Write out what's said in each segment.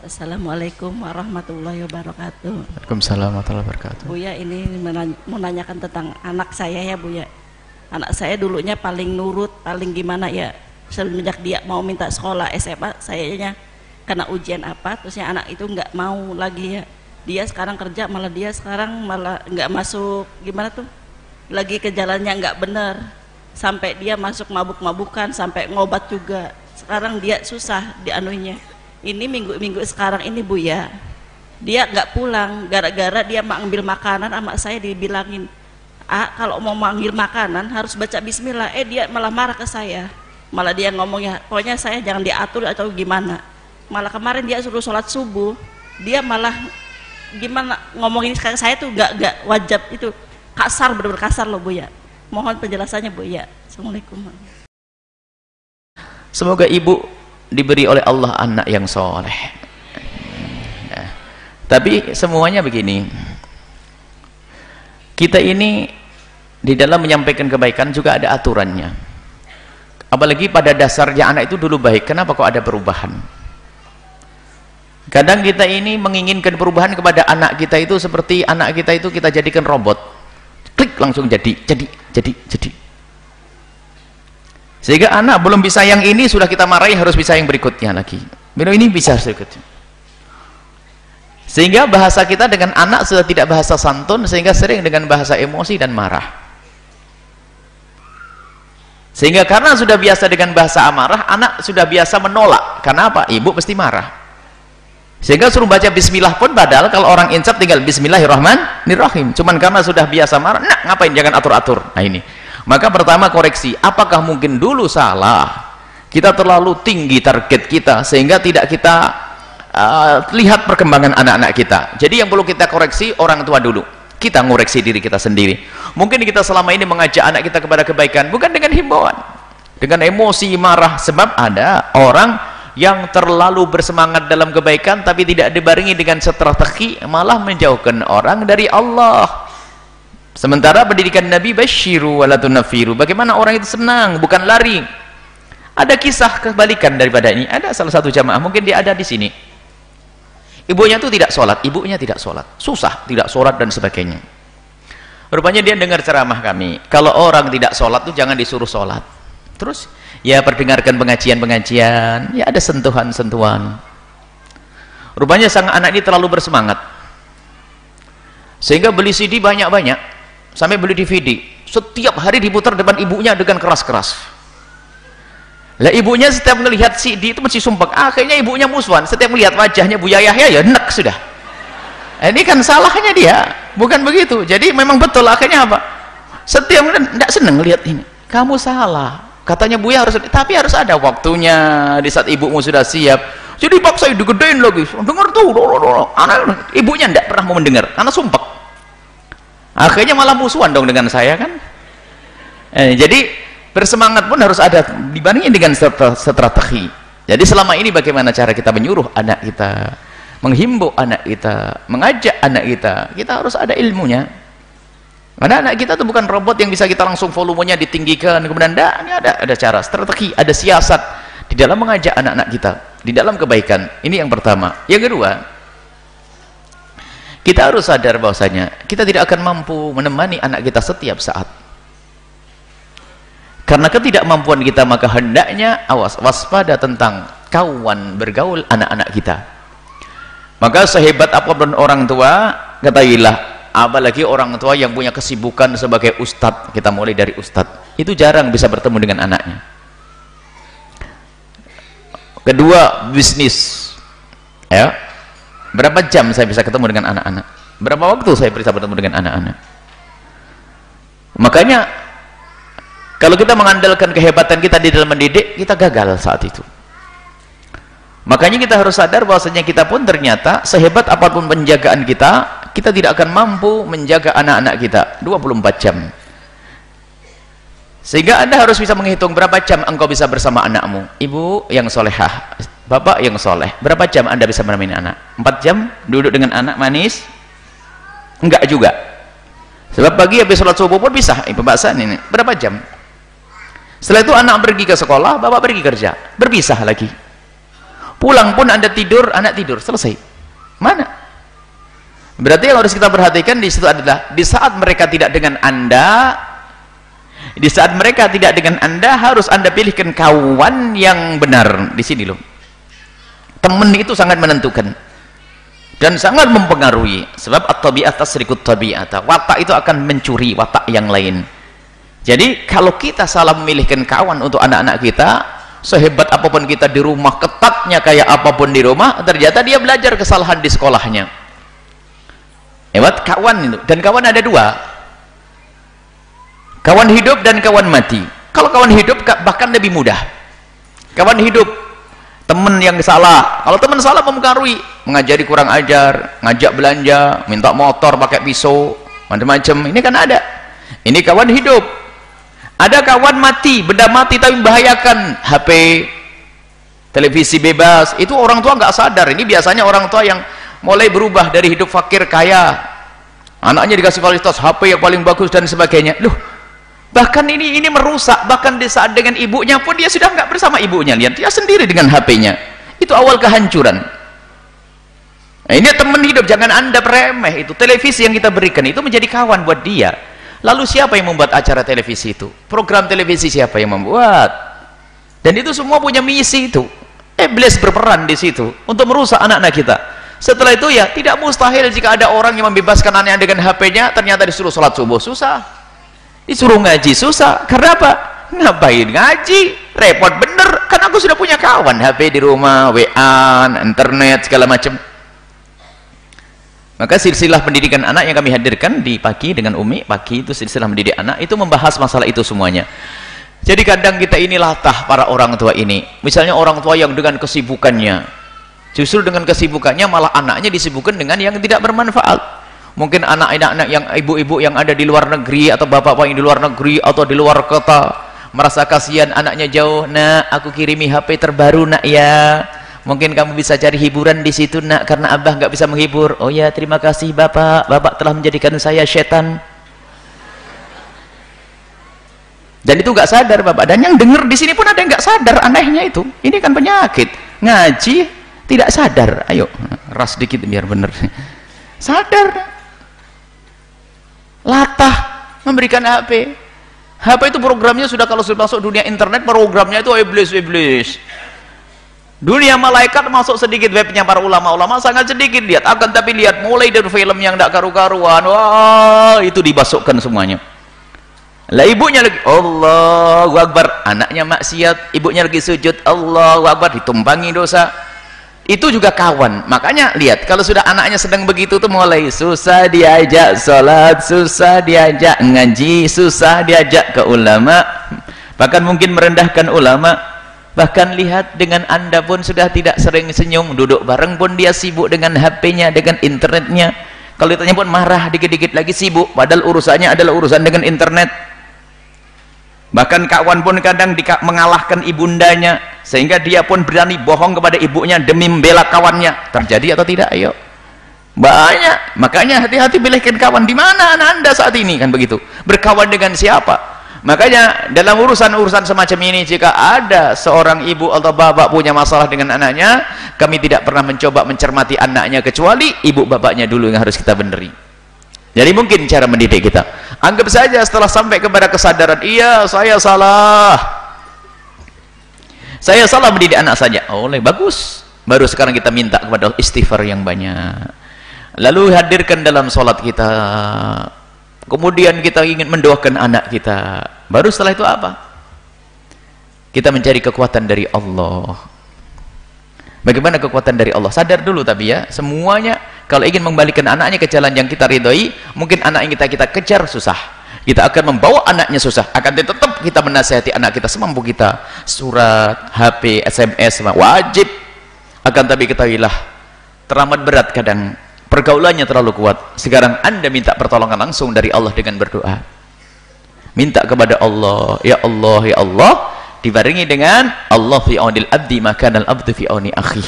Assalamualaikum warahmatullahi wabarakatuh. Waalaikumsalam warahmatullahi wabarakatuh. Buya ini menany- mau nanyakan tentang anak saya ya Buya. Anak saya dulunya paling nurut, paling gimana ya. Semenjak dia mau minta sekolah SMA, sayanya kena ujian apa, terusnya anak itu nggak mau lagi ya. Dia sekarang kerja, malah dia sekarang malah nggak masuk, gimana tuh? Lagi ke jalannya nggak bener. Sampai dia masuk mabuk-mabukan, sampai ngobat juga. Sekarang dia susah dianunya. Ini minggu-minggu sekarang ini Bu ya, dia nggak pulang gara-gara dia mau ambil makanan sama saya dibilangin ah kalau mau manggil makanan harus baca bismillah. Eh dia malah marah ke saya. Malah dia ngomongnya pokoknya saya jangan diatur atau gimana. Malah kemarin dia suruh sholat subuh dia malah gimana ngomongin ke saya tuh nggak nggak wajib itu. Kasar bener-bener kasar loh bu ya. Mohon penjelasannya bu ya. Assalamualaikum. Semoga ibu diberi oleh Allah anak yang soleh. Nah, tapi semuanya begini. Kita ini di dalam menyampaikan kebaikan juga ada aturannya. Apalagi pada dasarnya anak itu dulu baik. Kenapa kok ada perubahan? Kadang kita ini menginginkan perubahan kepada anak kita itu seperti anak kita itu kita jadikan robot. Klik langsung jadi, jadi, jadi, jadi sehingga anak belum bisa yang ini sudah kita marahi harus bisa yang berikutnya lagi. Bila ini bisa berikutnya. Sehingga bahasa kita dengan anak sudah tidak bahasa santun sehingga sering dengan bahasa emosi dan marah. Sehingga karena sudah biasa dengan bahasa amarah anak sudah biasa menolak. Karena apa? ibu pasti marah. Sehingga suruh baca bismillah pun padahal kalau orang insaf tinggal bismillahirrahmanirrahim. Cuman karena sudah biasa marah nah ngapain? Jangan atur-atur. Nah ini maka pertama koreksi apakah mungkin dulu salah? Kita terlalu tinggi target kita sehingga tidak kita uh, lihat perkembangan anak-anak kita. Jadi yang perlu kita koreksi orang tua dulu. Kita ngoreksi diri kita sendiri. Mungkin kita selama ini mengajak anak kita kepada kebaikan bukan dengan himbauan. Dengan emosi marah sebab ada orang yang terlalu bersemangat dalam kebaikan tapi tidak dibarengi dengan strategi malah menjauhkan orang dari Allah sementara pendidikan Nabi basyiru walatunafiru bagaimana orang itu senang bukan lari. Ada kisah kebalikan daripada ini. Ada salah satu jamaah mungkin dia ada di sini. Ibunya itu tidak sholat ibunya tidak sholat. Susah tidak sholat dan sebagainya. Rupanya dia dengar ceramah kami. Kalau orang tidak sholat itu jangan disuruh sholat. Terus ya perdengarkan pengajian-pengajian. Ya ada sentuhan-sentuhan. Rupanya sang anak ini terlalu bersemangat. Sehingga beli CD banyak-banyak sampai beli DVD setiap hari diputar depan ibunya dengan keras-keras. Lah ibunya setiap melihat CD itu masih sumpah akhirnya ibunya musuhan. Setiap melihat wajahnya Bu Yahya ya nek sudah. Ini kan salahnya dia. Bukan begitu. Jadi memang betul akhirnya apa? Setiap tidak senang lihat ini. Kamu salah. Katanya Buya harus tapi harus ada waktunya di saat ibumu sudah siap. Jadi paksa digedein lagi. Dengar tuh anak ibunya tidak pernah mau mendengar karena sumpah akhirnya malah musuhan dong dengan saya kan? Eh, jadi bersemangat pun harus ada dibandingin dengan strategi jadi selama ini bagaimana cara kita menyuruh anak kita menghimbau anak kita mengajak anak kita kita harus ada ilmunya. Karena anak kita itu bukan robot yang bisa kita langsung volumenya ditinggikan kemudian enggak, ini ada ada cara strategi ada siasat di dalam mengajak anak-anak kita di dalam kebaikan. Ini yang pertama. Yang kedua kita harus sadar bahwasanya kita tidak akan mampu menemani anak kita setiap saat. Karena ketidakmampuan kita maka hendaknya awas waspada tentang kawan bergaul anak-anak kita. Maka sehebat apa pun orang tua ketahuilah apalagi orang tua yang punya kesibukan sebagai ustadz kita mulai dari ustadz itu jarang bisa bertemu dengan anaknya. Kedua bisnis. Ya berapa jam saya bisa ketemu dengan anak-anak? Berapa waktu saya bisa bertemu dengan anak-anak? Makanya kalau kita mengandalkan kehebatan kita di dalam mendidik kita gagal saat itu. Makanya kita harus sadar bahwasanya kita pun ternyata sehebat apa pun penjagaan kita kita tidak akan mampu menjaga anak-anak kita 24 jam. Sehingga anda harus bisa menghitung berapa jam engkau bisa bersama anakmu. Ibu yang solehah bapak yang soleh. Berapa jam anda bisa menemani anak? 4 jam? Duduk dengan anak manis? Enggak juga. Sebab pagi habis sholat subuh pun bisa. Ibu bahasan ini. Berapa jam? Setelah itu anak pergi ke sekolah bapak pergi kerja. Berpisah lagi. Pulang pun anda tidur anak tidur. Selesai. Mana? Berarti yang harus kita perhatikan di situ adalah di saat mereka tidak dengan anda di saat mereka tidak dengan anda harus anda pilihkan kawan yang benar. Di sini loh teman itu sangat menentukan. Dan sangat mempengaruhi. Sebab at-tabi'at tasrikut tabi'ata. Watak itu akan mencuri watak yang lain. Jadi kalau kita salah memilihkan kawan untuk anak-anak kita sehebat apa pun kita di rumah ketatnya kayak apa pun di rumah ternyata dia belajar kesalahan di sekolahnya. Hebat kawan itu. Dan kawan ada dua. Kawan hidup dan kawan mati. Kalau kawan hidup bahkan lebih mudah. Kawan hidup teman yang salah kalau teman salah mempengaruhi. Mengajari kurang ajar ngajak belanja minta motor pakai pisau macam-macam. Ini kan ada. Ini kawan hidup. Ada kawan mati benda mati tapi membahayakan. HP televisi bebas. Itu orang tua nggak sadar. Ini biasanya orang tua yang mulai berubah dari hidup fakir kaya. Anaknya dikasih fasilitas HP yang paling bagus dan sebagainya. Loh bahkan ini ini merusak. Bahkan di saat dengan ibunya pun dia sudah nggak bersama ibunya. Lihat dia sendiri dengan HP-nya itu awal kehancuran. Nah, ini teman hidup jangan anda remeh. Itu televisi yang kita berikan itu menjadi kawan buat dia. Lalu siapa yang membuat acara televisi itu? Program televisi siapa yang membuat? Dan itu semua punya misi itu. Iblis berperan di situ untuk merusak anak-anak kita. Setelah itu ya tidak mustahil jika ada orang yang membebaskan anaknya dengan HP-nya ternyata disuruh sholat subuh. Susah disuruh ngaji susah. Karena apa? Ngapain ngaji? Repot bener. Kan aku sudah punya kawan. HP di rumah WA internet segala macam. Maka silsilah pendidikan anak yang kami hadirkan di pagi dengan Umi pagi itu silsilah mendidik anak itu membahas masalah itu semuanya. Jadi kadang kita ini latah para orang tua ini. Misalnya orang tua yang dengan kesibukannya. Justru dengan kesibukannya malah anaknya disibukkan dengan yang tidak bermanfaat mungkin anak-anak yang ibu-ibu yang ada di luar negeri atau bapak-bapak yang di luar negeri atau di luar kota merasa kasihan anaknya jauh nak aku kirimi HP terbaru nak ya. Mungkin kamu bisa cari hiburan di situ nak karena abah nggak bisa menghibur. Oh ya terima kasih bapak. Bapak telah menjadikan saya setan. Dan itu nggak sadar bapak. Dan yang dengar di sini pun ada yang nggak sadar anehnya itu. Ini kan penyakit. Ngaji tidak sadar. Ayo ras dikit biar bener. Sadar latah. Memberikan HP HP itu programnya sudah kalau sudah masuk dunia internet programnya itu iblis-iblis dunia malaikat masuk sedikit webnya para ulama-ulama sangat sedikit lihat. Akan tapi lihat mulai dari film yang tidak karu-karuan. Wah itu dibasukkan semuanya. Lah ibunya lagi Allahu Akbar. Anaknya maksiat ibunya lagi sujud Allahu Akbar. Ditumpangi dosa itu juga kawan. Makanya lihat kalau sudah anaknya sedang begitu tuh mulai susah diajak sholat susah diajak ngaji susah diajak ke ulama. Bahkan mungkin merendahkan ulama. Bahkan lihat dengan anda pun sudah tidak sering senyum duduk bareng pun dia sibuk dengan HP-nya dengan internetnya. Kalau ditanya pun marah dikit-dikit lagi sibuk. Padahal urusannya adalah urusan dengan internet bahkan kawan pun kadang mengalahkan ibundanya sehingga dia pun berani bohong kepada ibunya demi membela kawannya. Terjadi atau tidak? Ayo. Banyak. Makanya hati-hati pilihkan kawan. Di mana anak anda saat ini? Kan begitu. Berkawan dengan siapa? Makanya dalam urusan-urusan semacam ini jika ada seorang ibu atau bapak punya masalah dengan anaknya kami tidak pernah mencoba mencermati anaknya kecuali ibu bapaknya dulu yang harus kita beneri jadi mungkin cara mendidik kita. Anggap saja setelah sampai kepada kesadaran iya saya salah. Saya salah mendidik anak saja. Oleh bagus. Baru sekarang kita minta kepada istighfar yang banyak. Lalu hadirkan dalam sholat kita. Kemudian kita ingin mendoakan anak kita. Baru setelah itu apa? Kita mencari kekuatan dari Allah. Bagaimana kekuatan dari Allah? Sadar dulu tapi ya semuanya kalau ingin membalikan anaknya ke jalan yang kita ridhoi mungkin anak yang kita kita kejar susah. Kita akan membawa anaknya susah. Akan tetap kita menasihati anak kita semampu kita. Surat, HP, SMS wajib. Akan tapi ketahuilah teramat berat kadang. Pergaulannya terlalu kuat. Sekarang anda minta pertolongan langsung dari Allah dengan berdoa. Minta kepada Allah ya Allah ya Allah dibarengi dengan Allah fi aunil abdi maka al abdu fi auni akhi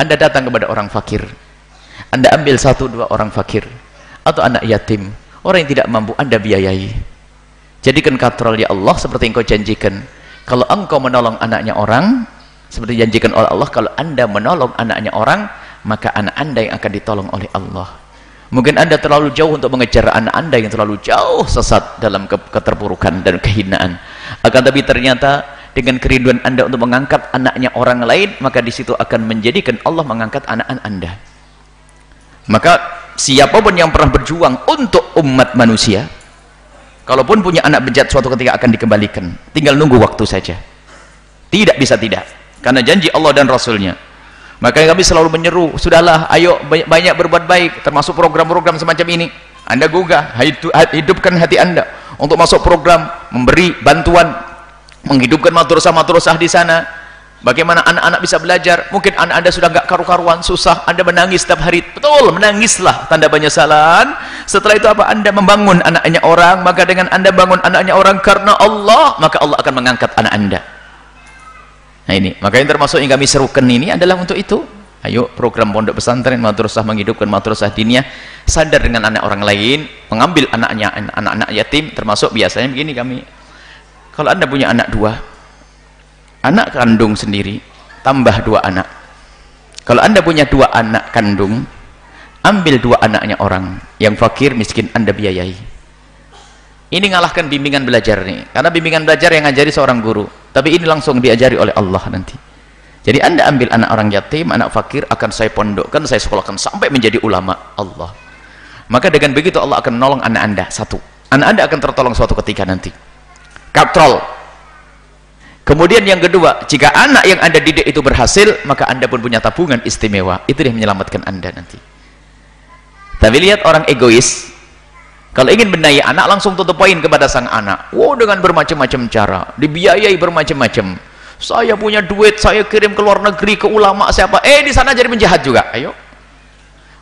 anda datang kepada orang fakir anda ambil satu dua orang fakir atau anak yatim orang yang tidak mampu anda biayai. Jadikan katral ya Allah seperti yang kau janjikan. Kalau engkau menolong anaknya orang seperti janjikan oleh Allah kalau anda menolong anaknya orang maka anak anda yang akan ditolong oleh Allah. Mungkin anda terlalu jauh untuk mengejar anak anda yang terlalu jauh sesat dalam keterpurukan dan kehinaan. Akan tapi ternyata dengan kerinduan anda untuk mengangkat anaknya orang lain maka di situ akan menjadikan Allah mengangkat anak-anak anda maka siapa pun yang pernah berjuang untuk umat manusia kalaupun punya anak bejat suatu ketika akan dikembalikan tinggal nunggu waktu saja. Tidak bisa tidak karena janji Allah dan Rasulnya. Maka kami selalu menyeru sudahlah ayo banyak berbuat baik termasuk program-program semacam ini. Anda gugah hidupkan hati anda untuk masuk program memberi bantuan menghidupkan madrasah-madrasah di sana bagaimana anak-anak bisa belajar? Mungkin anak anda sudah enggak karu-karuan susah. Anda menangis setiap hari. Betul menangislah. Tanda penyesalan. Setelah itu apa? Anda membangun anaknya orang. Maka dengan anda bangun anaknya orang karena Allah maka Allah akan mengangkat anak anda. Nah ini, makanya termasuk yang kami serukan ini adalah untuk itu. Ayo program pondok pesantren madrasah menghidupkan madrasah diniyah. Sadar dengan anak orang lain, mengambil anaknya anak-anak yatim termasuk biasanya begini kami. Kalau Anda punya anak dua, anak kandung sendiri tambah dua anak. Kalau Anda punya dua anak kandung, ambil dua anaknya orang yang fakir miskin Anda biayai. Ini ngalahkan bimbingan belajar nih karena bimbingan belajar yang ngajari seorang guru tapi ini langsung diajari oleh Allah nanti. Jadi anda ambil anak orang yatim anak fakir akan saya pondokkan saya sekolahkan sampai menjadi ulama Allah. Maka dengan begitu Allah akan menolong anak anda satu. Anak anda akan tertolong suatu ketika nanti. Katrol kemudian yang kedua jika anak yang anda didik itu berhasil maka anda pun punya tabungan istimewa itu yang menyelamatkan anda nanti tapi lihat orang egois kalau ingin benahi anak langsung tutup poin kepada sang anak. Wow dengan bermacam-macam cara, dibiayai bermacam-macam. Saya punya duit, saya kirim ke luar negeri ke ulama siapa? Eh di sana jadi penjahat juga. Ayo.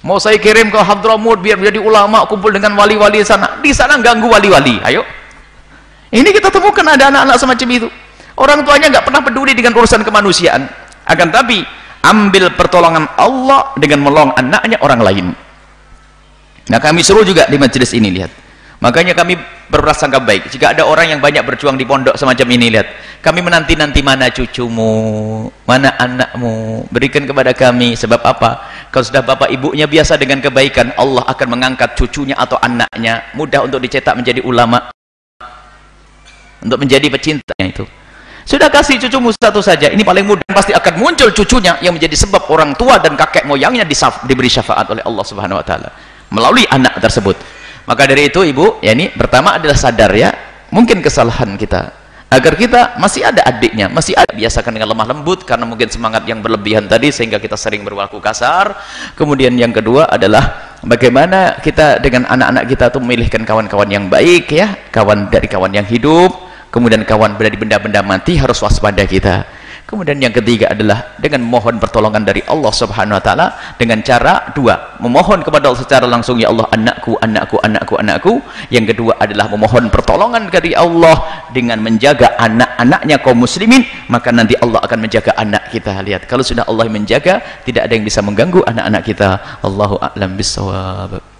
Mau saya kirim ke Hadramut biar menjadi ulama kumpul dengan wali-wali sana. Di sana ganggu wali-wali. Ayo. Ini kita temukan ada anak-anak semacam itu. Orang tuanya nggak pernah peduli dengan urusan kemanusiaan. Akan tapi ambil pertolongan Allah dengan melong anaknya orang lain. Nah kami suruh juga di majelis ini lihat. Makanya kami berprasangka baik. Jika ada orang yang banyak berjuang di pondok semacam ini lihat. Kami menanti-nanti mana cucumu, mana anakmu. Berikan kepada kami. Sebab apa? Kalau sudah bapak ibunya biasa dengan kebaikan, Allah akan mengangkat cucunya atau anaknya. Mudah untuk dicetak menjadi ulama. Untuk menjadi pecintanya itu. Sudah kasih cucumu satu saja. Ini paling mudah. Pasti akan muncul cucunya yang menjadi sebab orang tua dan kakek moyangnya diberi syafaat oleh Allah Subhanahu wa taala melalui anak tersebut. Maka dari itu ibu ya ini pertama adalah sadar ya. Mungkin kesalahan kita. Agar kita masih ada adiknya masih ada biasakan dengan lemah lembut karena mungkin semangat yang berlebihan tadi sehingga kita sering berlaku kasar. Kemudian yang kedua adalah bagaimana kita dengan anak-anak kita tuh memilihkan kawan-kawan yang baik ya. Kawan dari kawan yang hidup kemudian kawan dari benda-benda mati harus waspada kita Kemudian yang ketiga adalah dengan memohon pertolongan dari Allah Subhanahu wa taala dengan cara dua, memohon kepada Allah secara langsung ya Allah anakku, anakku, anakku, anakku. Yang kedua adalah memohon pertolongan dari Allah dengan menjaga anak-anaknya kaum muslimin, maka nanti Allah akan menjaga anak kita. Lihat, kalau sudah Allah menjaga, tidak ada yang bisa mengganggu anak-anak kita. Allahu a'lam bissawab.